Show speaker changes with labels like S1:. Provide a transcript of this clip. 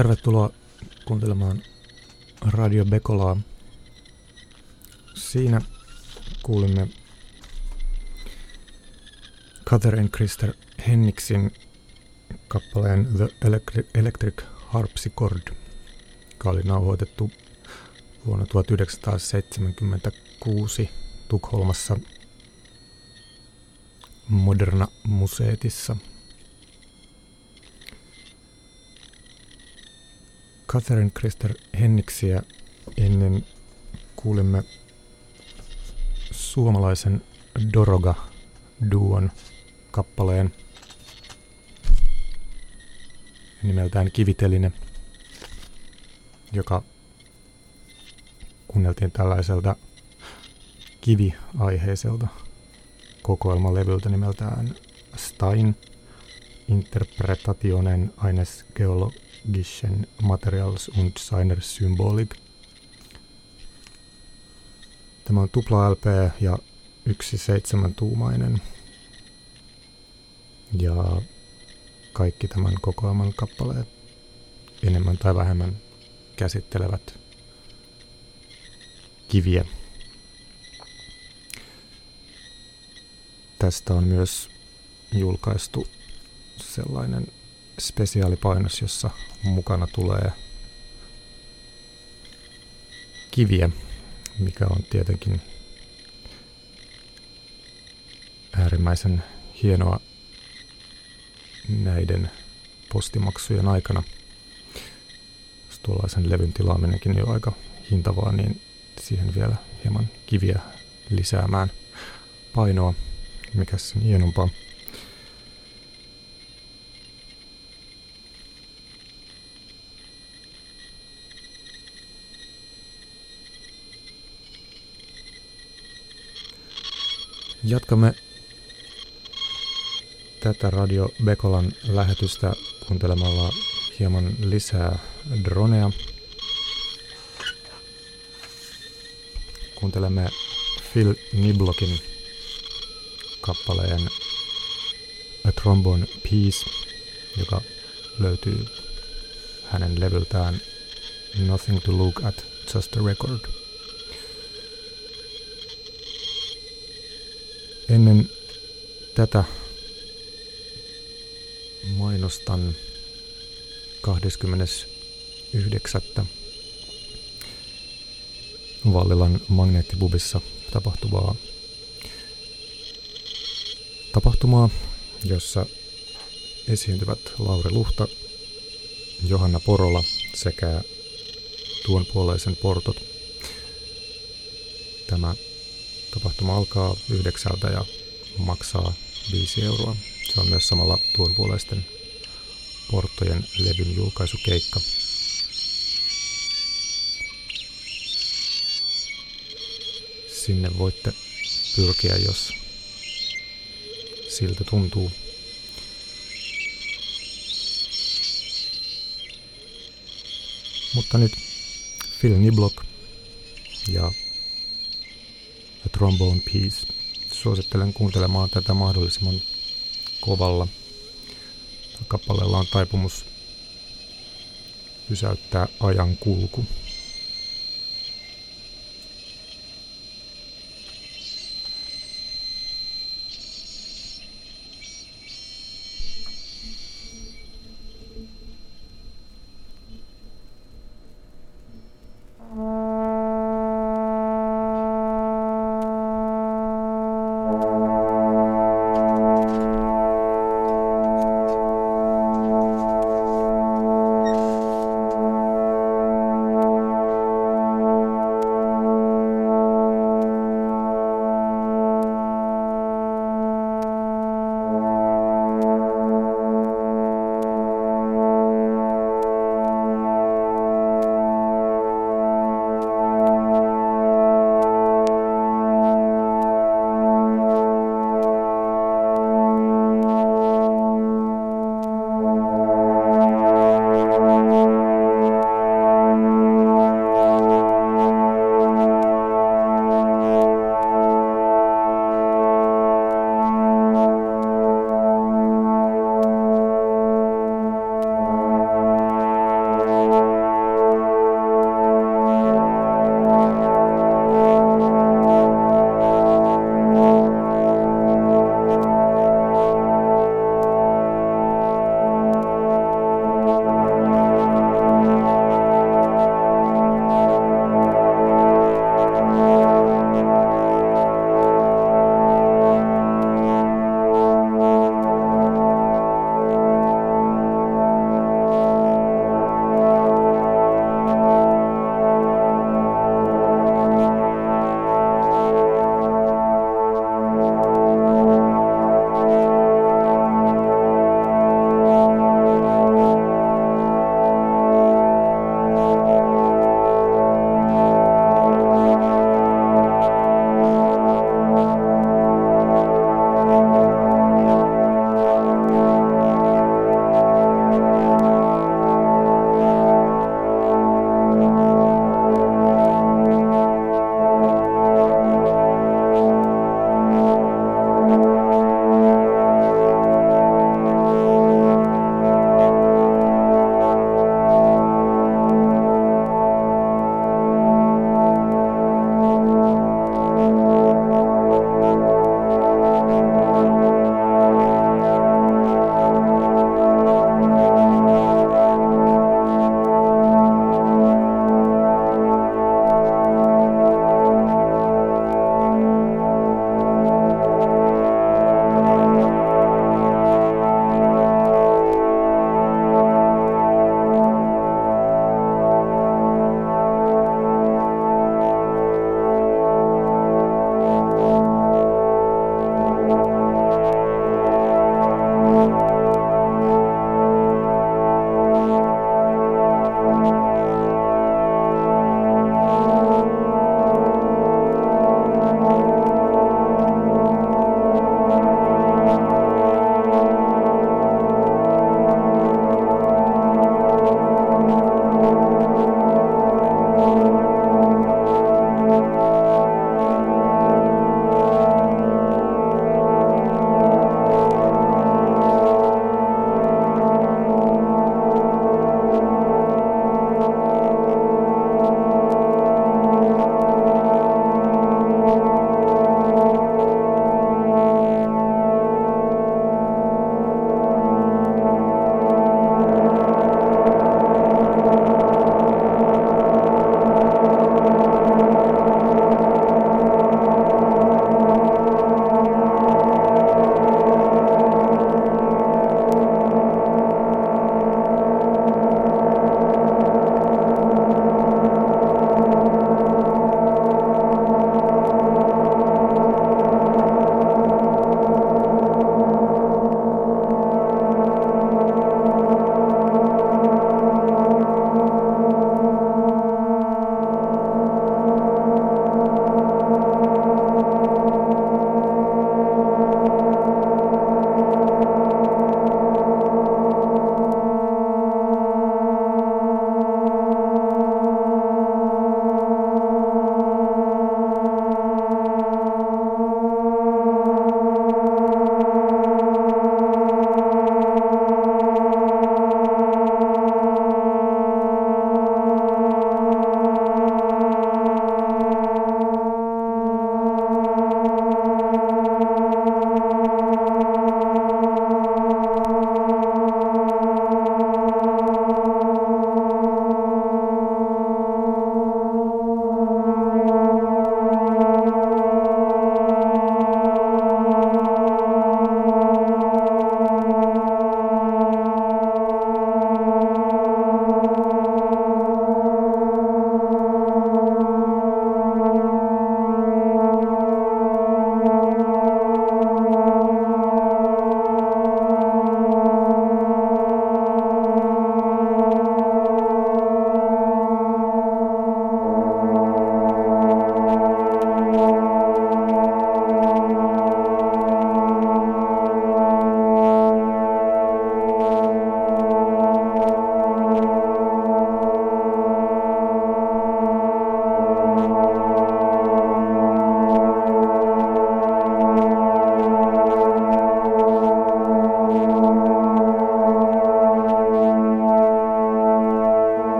S1: Tervetuloa kuuntelemaan Radio Bekolaa. Siinä kuulimme Catherine Christer Henniksin kappaleen The Electric Harpsichord, joka oli nauhoitettu vuonna 1976 Tukholmassa Moderna Museetissa. Catherine Christer Henniksiä ennen kuulimme suomalaisen Doroga-duon kappaleen nimeltään Kiviteline, joka kuunneltiin tällaiselta kiviaiheiselta kokoelmalevyltä nimeltään Stein Interpretationen eines geologischen Materials und seiner Symbolik. Tämä on tupla LP ja yksi seitsemäntuumainen. Ja kaikki tämän kokoelman kappaleet enemmän tai vähemmän käsittelevät kiviä. Tästä on myös julkaistu sellainen spesiaalipainos, jossa mukana tulee kiviä, mikä on tietenkin äärimmäisen hienoa näiden postimaksujen aikana. Jos tuollaisen levyn tilaaminenkin jo aika hintavaa, niin siihen vielä hieman kiviä lisäämään painoa, mikä sen hienompaa. Jatkamme tätä Radio Bekolan lähetystä kuuntelemalla hieman lisää dronea. Kuuntelemme Phil Niblokin kappaleen A Trombone Piece, joka löytyy hänen levyltään Nothing to Look at, Just a Record. Ennen tätä mainostan 29. Vallilan magneettibubissa tapahtuvaa tapahtumaa, jossa esiintyvät Lauri Luhta, Johanna Porola sekä tuon puoleisen portot. Tämä tapahtuma alkaa yhdeksältä ja maksaa 5 euroa. Se on myös samalla tuon puoleisten porttojen levyn julkaisukeikka. Sinne voitte pyrkiä, jos siltä tuntuu. Mutta nyt Phil Niblock ja A Trombone Piece. Suosittelen kuuntelemaan tätä mahdollisimman kovalla. Kappaleella on taipumus pysäyttää ajan kulku.